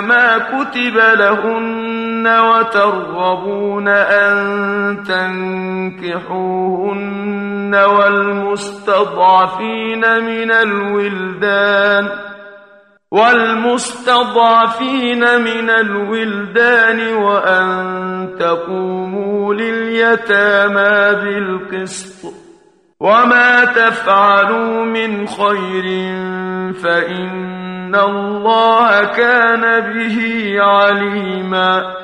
ما كتب لهن وترغبون أن تنكحوهن والمستضعفين من الولدان والمستضعفين من الولدان وأن تقوموا لليتامى بالقسط وما تفعلوا من خير فإن inna allaha kana bihi alima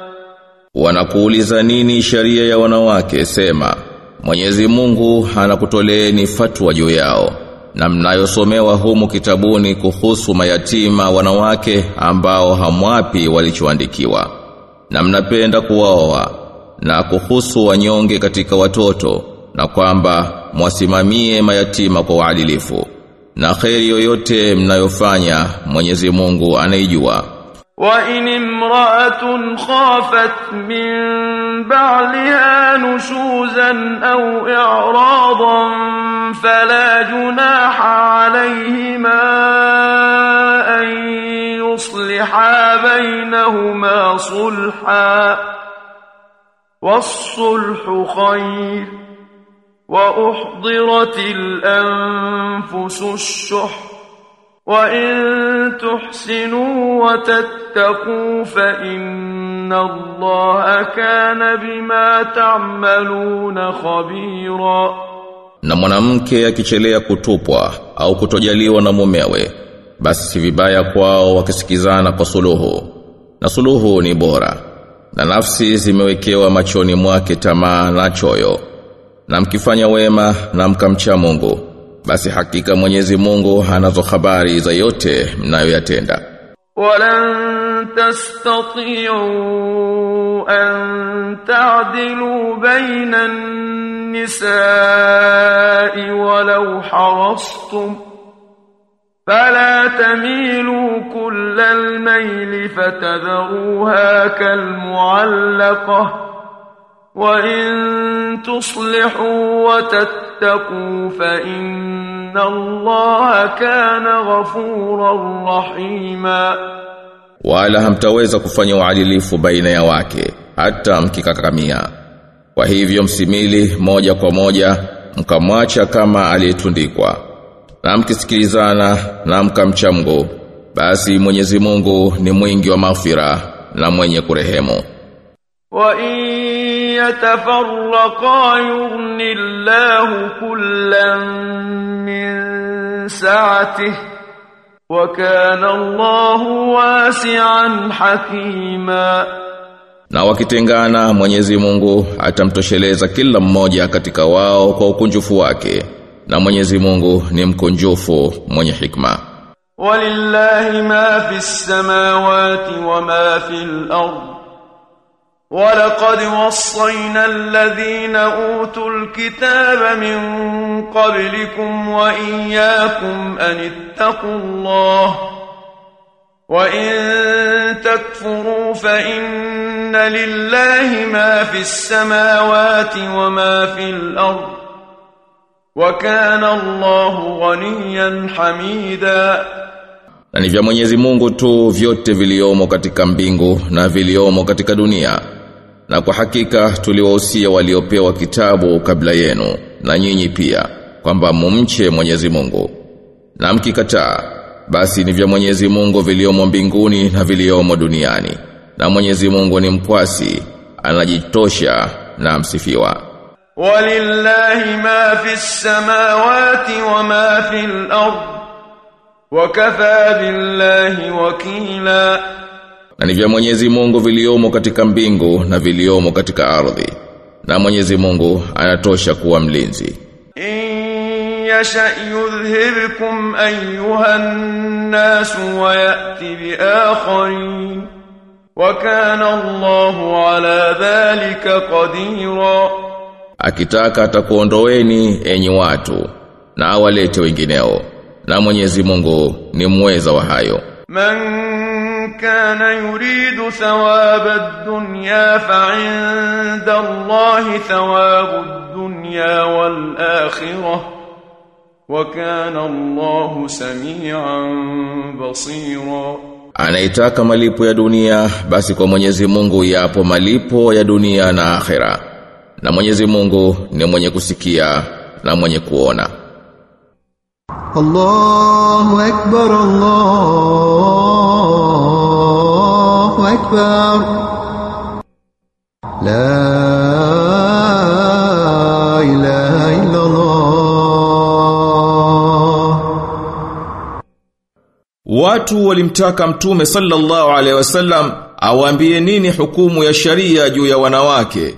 wanakuuliza nini sharia ya wanawake? Sema Mwenyezi Mungu anakutoleeni fatwa juu yao na mnayosomewa humu kitabuni kuhusu mayatima wanawake ambao hamwapi walichoandikiwa. Na mnapenda kuwaoa na kuhusu wanyonge katika watoto na kwamba mwasimamie mayatima kwa uadilifu. na kheri yoyote mnayofanya Mwenyezi Mungu anaijua وإن امرأة خافت من بعلها نشوزا أو إعراضا فلا جناح عليهما أن يصلحا بينهما صلحا والصلح خير وأحضرت الأنفس الشح وإن تحسنوا وتتقوا فإن الله كان بما تعملون خبيرا na mwanamke akichelea kutupwa au kutojaliwa na mumewe basi si vibaya kwao wakisikizana kwa suluhu na suluhu ni bora na nafsi zimewekewa machoni mwake tamaa na choyo Na mkifanya wema na mkamcha Mungu basi hakika Mwenyezi Mungu anazo habari za yote mnayoyatenda ولن تستطيعوا أن تعدلوا بين النساء ولو حرصتم فلا تميلوا كل الميل فتذروها كالمعلقة وإن تصلحوا وتتقوا فإن الله كان غفورا رحيما wala hamtaweza kufanya uadilifu baina ya wake hata mkikakamia kwa hivyo msimili moja kwa moja mkamwacha kama aliyetundikwa na mkisikilizana na mkamcha Mungu basi Mwenyezi Mungu ni mwingi wa maghfira na mwenye kurehemu وإن يتفرقا يغن الله كلا من سعته وكان الله واسعا حكيما na wakitengana Mwenyezi Mungu atamtosheleza kila mmoja katika wao kwa ukunjufu wake na Mwenyezi Mungu ni mkunjufu mwenye hikma ولله ما في السماوات وما في الأرض ولقد وصينا الذين أوتوا الكتاب من قبلكم وإياكم أن اتقوا الله وإن تكفروا فإن لله ما في السماوات وما في الأرض وكان الله غنيا حميدا. Na ni vya Mwenyezi Mungu tu vyote viliomo katika mbingu na viliomo katika dunia. Na kwa hakika tuliwahusia waliopewa kitabu kabla yenu na nyinyi pia kwamba mumche Mwenyezi Mungu. Na mkikataa basi ni vya Mwenyezi Mungu viliomo mbinguni na viliomo duniani. Na Mwenyezi Mungu ni mkwasi, anajitosha na msifiwa. Walillahi ma fis samawati wa ma fil ardh. Wakafa billahi wakila. na ni vya Mwenyezi Mungu viliomo katika mbingu na viliomo katika ardhi na Mwenyezi Mungu anatosha kuwa mlinzi إن يشأ يذهبكم أيها الناس ويأتي بآخرين وكان الله على ذلك قديرا Akitaka atakuondoeni enyi watu na awalete wengineo na Mwenyezi Mungu ni mweza wa hayo. من كان يريد ثواب الدنيا فعند الله ثواب الدنيا والآخرة وكان الله سميعا بصيرا Anaitaka malipo ya dunia basi kwa Mwenyezi Mungu yapo malipo ya dunia na akhera. Na Mwenyezi Mungu ni mwenye kusikia na mwenye kuona. الله أكبر الله أكبر لا إله إلا الله Watu walimtaka mtume sallallahu alaihi wasallam awaambie nini hukumu ya sharia juu ya wanawake.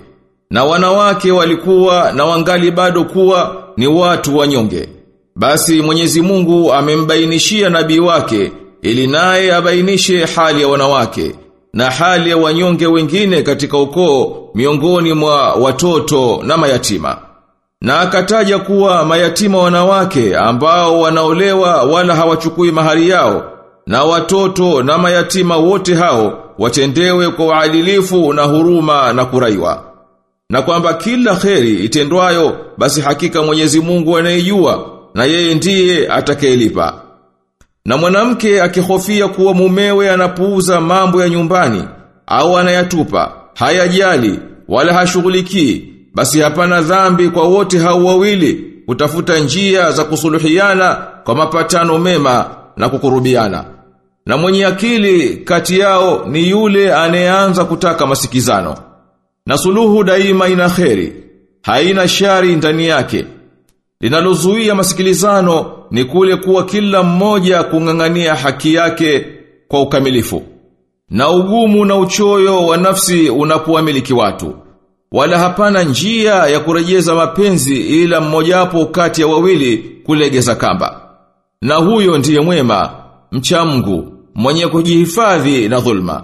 Na wanawake walikuwa na wangali bado kuwa ni watu wanyonge. Basi Mwenyezi Mungu amembainishia nabii wake ili naye abainishe hali ya wanawake na hali ya wanyonge wengine katika ukoo miongoni mwa watoto na mayatima. Na akataja kuwa mayatima wanawake ambao wanaolewa wala hawachukui mahali yao na watoto na mayatima wote hao watendewe kwa uadilifu na huruma na kuraiwa. Na kwamba kila kheri itendwayo basi hakika Mwenyezi Mungu anayejua na yeye ndiye atakayelipa. Na mwanamke akihofia kuwa mumewe anapuuza mambo ya nyumbani au anayatupa, hayajali wala hashughulikii, basi hapana dhambi kwa wote hao wawili kutafuta njia za kusuluhiana kwa mapatano mema na kukurubiana. Na mwenye akili kati yao ni yule anayeanza kutaka masikizano. Na suluhu daima ina kheri, haina shari ndani yake. Linalozuia masikilizano ni kule kuwa kila mmoja kung'ang'ania haki yake kwa ukamilifu. Na ugumu na uchoyo wa nafsi unapoamiliki watu. Wala hapana njia ya kurejeza mapenzi ila mmojawapo kati ya wawili kulegeza kamba. Na huyo ndiye mwema, mcha Mungu, mwenye kujihifadhi na dhulma.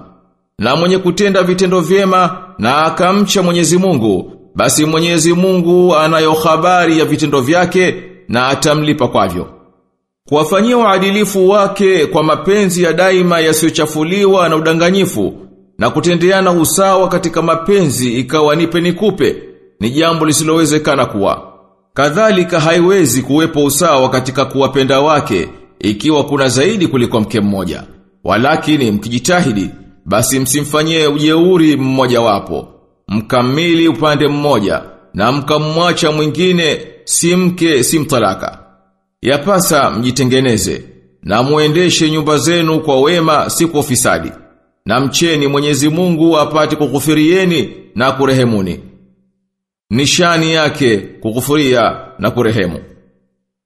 Na mwenye kutenda vitendo vyema na akamcha Mwenyezi Mungu, basi Mwenyezi Mungu anayo habari ya vitendo vyake na atamlipa kwavyo. Kuwafanyia uadilifu wake kwa mapenzi ya daima yasiyochafuliwa na udanganyifu na kutendeana usawa katika mapenzi ikawa nipe nikupe ni jambo lisilowezekana kuwa. Kadhalika haiwezi kuwepo usawa katika kuwapenda wake ikiwa kuna zaidi kuliko mke mmoja. Walakini mkijitahidi basi msimfanyie ujeuri mmoja wapo. Mkamili upande mmoja na mkamwacha mwingine si mke si mtalaka. Yapasa mjitengeneze na muendeshe nyumba zenu kwa wema si kwa ufisadi. Na mcheni Mwenyezi Mungu apate kukufirieni na kurehemuni. Nishani yake kukufuria na kurehemu.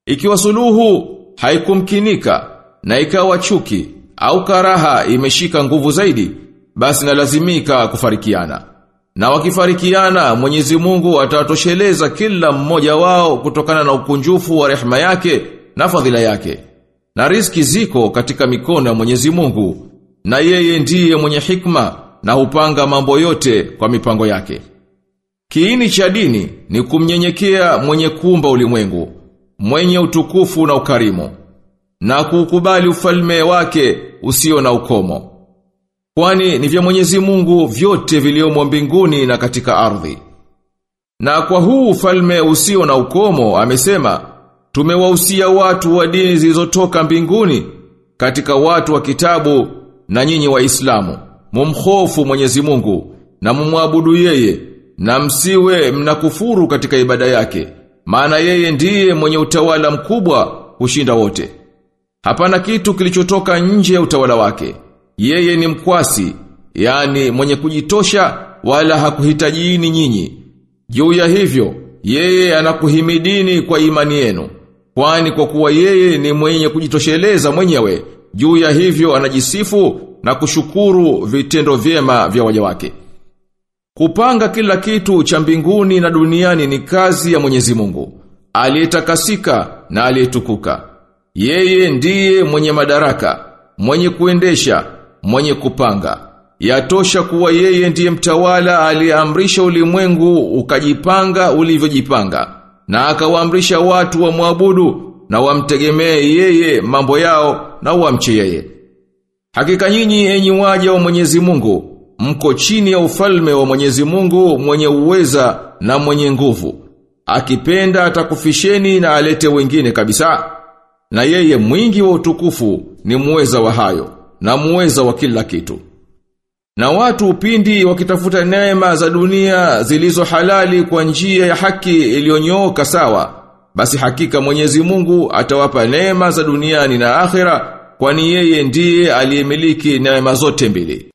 Ikiwa suluhu haikumkinika na ikawa chuki au karaha imeshika nguvu zaidi, basi nalazimika kufarikiana. Na wakifarikiana Mwenyezi Mungu atatosheleza kila mmoja wao kutokana na ukunjufu wa rehema yake na fadhila yake. Na riski ziko katika mikono ya Mwenyezi Mungu, na yeye ndiye mwenye hikma na hupanga mambo yote kwa mipango yake. Kiini cha dini ni kumnyenyekea mwenye kumba ulimwengu, mwenye utukufu na ukarimu, na kukubali ufalme wake usio na ukomo. Kwani ni vya Mwenyezi Mungu vyote viliomo mbinguni na katika ardhi. Na kwa huu ufalme usio na ukomo amesema, tumewahusia watu wa dini zilizotoka mbinguni katika watu wa kitabu na nyinyi waislamu. Mumhofu Mwenyezi Mungu na mumwabudu yeye na msiwe mnakufuru katika ibada yake maana yeye ndiye mwenye utawala mkubwa kushinda wote. Hapana kitu kilichotoka nje ya utawala wake yeye ni mkwasi yani mwenye kujitosha wala hakuhitajiini nyinyi juu ya hivyo yeye anakuhimidini kwa imani yenu kwani kwa kuwa yeye ni mwenye kujitosheleza mwenyewe juu ya hivyo anajisifu na kushukuru vitendo vyema vya waja wake. Kupanga kila kitu cha mbinguni na duniani ni kazi ya Mwenyezi Mungu. aliyetakasika na aliyetukuka. Yeye ndiye mwenye madaraka, mwenye kuendesha, mwenye kupanga. Yatosha kuwa yeye ndiye mtawala aliamrisha ulimwengu ukajipanga ulivyojipanga na akawaamrisha watu wa muabudu na wamtegemee yeye mambo yao na wamche yeye. Hakika nyinyi enyi waja wa Mwenyezi Mungu, mko chini ya ufalme wa Mwenyezi Mungu mwenye uweza na mwenye nguvu. Akipenda atakufisheni na alete wengine kabisa. Na yeye mwingi wa utukufu ni muweza wa hayo na muweza wa kila kitu. Na watu upindi wakitafuta neema za dunia zilizo halali kwa njia ya haki iliyonyooka sawa, basi hakika Mwenyezi Mungu atawapa neema za duniani na akhera kwani yeye ndiye aliyemiliki neema zote mbili.